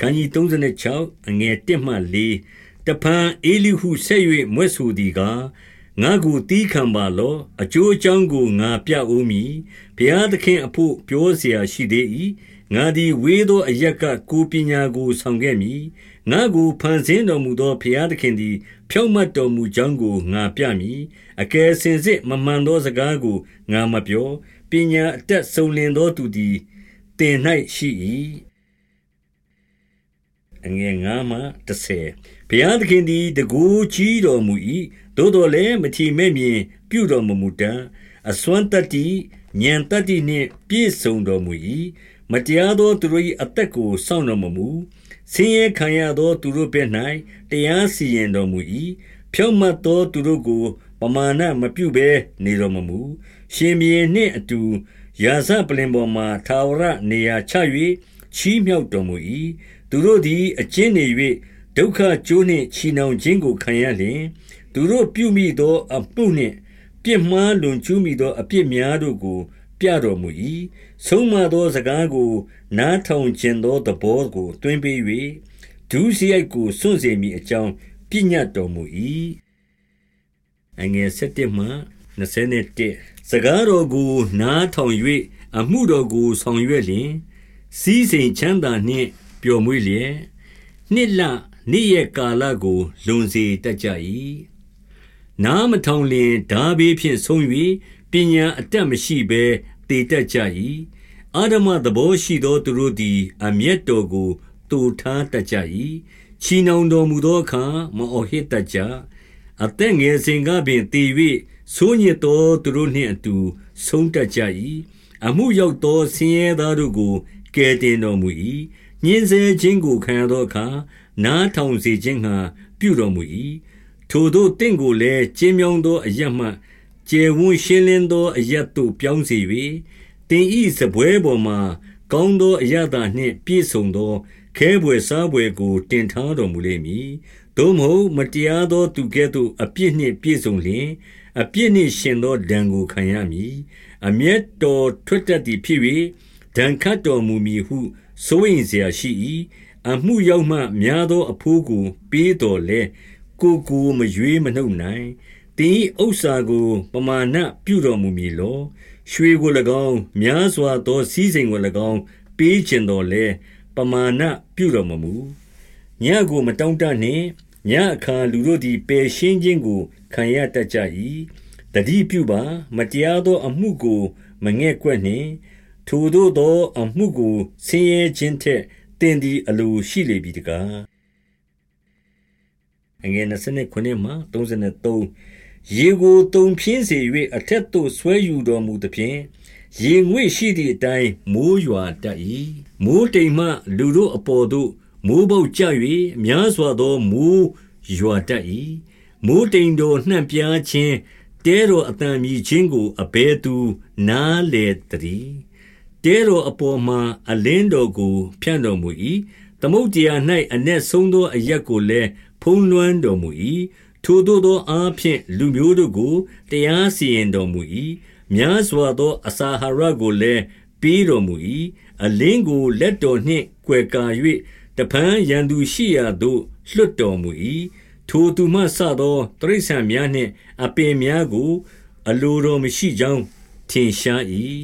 ခန်းကြီး36အငယ်1မှ4တဖန်အေလိဟုဆက်၍မွဲ့ဆိုသည်ကားငါကိုတီးခံပါလော့အကျိုးအကြောင်းကိုငါပြဦးမည်ဘုရားသခင်အဖို့ပြောเสียရှိသေး၏ငါသည်ဝေးသောအရက်ကကိုပညာကိုဆောင်ခဲ့မည်ငါကိုဖန်ဆင်းတော်မူသောဘုရားသခင်သည် ဖြောင့်မတ်တော်မူကြောင်းကိုငါပြမည်အကယ်စင်စစ်မမှန်သောစကားကိုငါမပြောပညာအတက်ဆုံးလင်သောသူသည်တင်၌ရှိ၏ အငယ်9မှ10ဘုရားသခင်သည်တကူကြီးတော်မူ၏သို့တော်လည်းမထီမဲ့မြင်ပြုတော်မမူတတ်အစွမ်းတတ္တိဉာဏ်တတ္တိနှင့်ပြည့်စုံတော်မူ၏မတရားသောသူတို့၏အသက်ကိုစောင့်တော်မမူဆင်းရဲခံရသောသူတို့ဘက်၌တရားစီရင်တော်မူ၏ဖြောင့်မတ်သောသူတို့ကို ပမာဏမပြုဘဲနေတော်မမူရှင်ဘီနှင့်အတူရာဇပလင်ပေါ်မှသာဝရနေရာချ၍ချီးမြှောက်တော်မူ၏ သူတို့သည် အကျဉ်းနေ၍ဒုက္ခကြိုးနှင့် ချီနှောင်ခြင်းကို ခံရလျင် သူတို့ပြုမိသောအမှုနှင့် ပြစ်မှားလွန်ကျူးမိသော အပြစ်များတို့ကို ပြတော်မူ၏ဆုံးမသောစကားကို နားထောင်ခြင်းသော သဘောကိုတွင်ပေး၍ဒုစရိုက်ကို စွန့်စေမိအကြောင်းပြညတ်တော်မူ၏အငယ်7မှ21စကားတော်ကို နားထောင်၍အမှုတော်ကို ဆောင်ရွက်လျင်စီးစိမ်ချမ်းသာနှင့် ပျော်မွေ့လျက်နှစ်လနေ့ရက်ကာလကို လွန်စေတတ်ကြ၏နားမထောင်လျင်ဓာဘေးဖြင့်ဆုံး၍ပညာအတတ်မရှိဘဲတည်တတ်ကြ၏အာဓမသဘောရှိသောသူတို့သည် အမျက်တော်ကိုတူထားတတ်ကြ၏ချီနှောင်တော်မူသောအခါမအော်ဟစ်တတ်ကြအသက်ငယ်စဉ်ကပင်တည်၍ဆိုးညစ်သောသူတို့နှင့်အတူ ဆုံးတတ်ကြ၏အမှုရောက်သောဆင်းရဲသားတို့ကိုကယ်တင်တော်မူ၏ ညှင်းဆဲခြင်းကိုခံရသောအခါ နားထောင်စေခြင်းငှါ ပြုတော်မူ၏ထိုသို့တင့်ကိုလည်း ကျင်းမြောင်းသောအရမှ ကျယ်ဝန်းရှင်းလင်းသော အရသို့ပြောင်းစေ၍တင်ဤစပွဲပေါ်မှာ ကောင်းသောအရသာနှင့် ပြည့်စုံသော ခဲဘွယ်စားဘွယ်ကို တင်ထားတော်မူလိမ့်မည် သို့မဟုတ်မတရားသောသူကဲ့သို့ အပြစ်နှင့် ပြည့်စုံလျင် အပြစ်နှင့်ရှင်သောဒဏ်ကို ခံရမည် အမျက်တော်ထွက်တတ်သည်ဖြစ်၍ ဒဏ်ခတ်တော်မူမည်ဟုစိုးရိမ်စရာရှိ၏။အမှုရောက်မှများသောအဖိုးကို ပေးတော်လဲကိုကိုမရွေးမနှုတ်နိုင်။တင်းဥစ္စာကို ပမာဏပြုတော်မူမည်လော။ရွှေကို၎င်းများစွာသောစည်းစိမ်ကို၎င်း ပေးခြင်းတော်လဲပမာဏပြုတော်မမူ။ညကိုမတောင့်တနှင့်ညအခါလူတို့သည်ပယ်ရှင်းခြင်းကို ခံရတတ်ကြ၏။တတိပြုပါ မတရားသောအမှုကို မငဲ့ကွက်နှင့် ထိုသို့သောအမှုကိုဆင်းရဲခြင်းထက်တင်သည်အလိုရှိလေပြီတကားအငယ်29မှ33ရေကိုတုံဖြင်းစေ၍အထက်သို့ဆွဲယူတော်မူသည်ဖြင့်ရေငွေ့ရှိသည့်အတိုင်းမိုးရွာတတ်၏မိုးတိမ်မှလူတို့အပေါ်သို့မိုးပေါက်ကြ၍များစွာသောမိုးရွာတတ်၏မိုးတိမ်တော်နှံ့ပြားခြင်းတဲတော်အတန်မြည်ခြင်းကိုအဘဲသူနားလေတည်း တဲတော်အပေါ်မှာ အလင်းတော်ကို ဖြန့်တော်မူ၏သမုတ်တရား၌အ내ဆုံးသော အရက်ကိုလည်း ဖုံးလွှမ်းတော်မူ၏ထိုသို့သောအားဖြင့် လူမျိုးတို့ကို တရားစီရင်တော်မူ၏များစွာသော အစာဟာရကိုလည်း ပေးတော်မူ၏အလင်းကို လက်တော်နှင့် ကွယ်ကာ၍တပန်းရန်သူရှိရာသို့ လွတ်တော်မူ၏ထိုသူမှဆသောတရိษံများနှင့် အပင်များကို အလိုတော်မရှိကြောင်း ထင်ရှား၏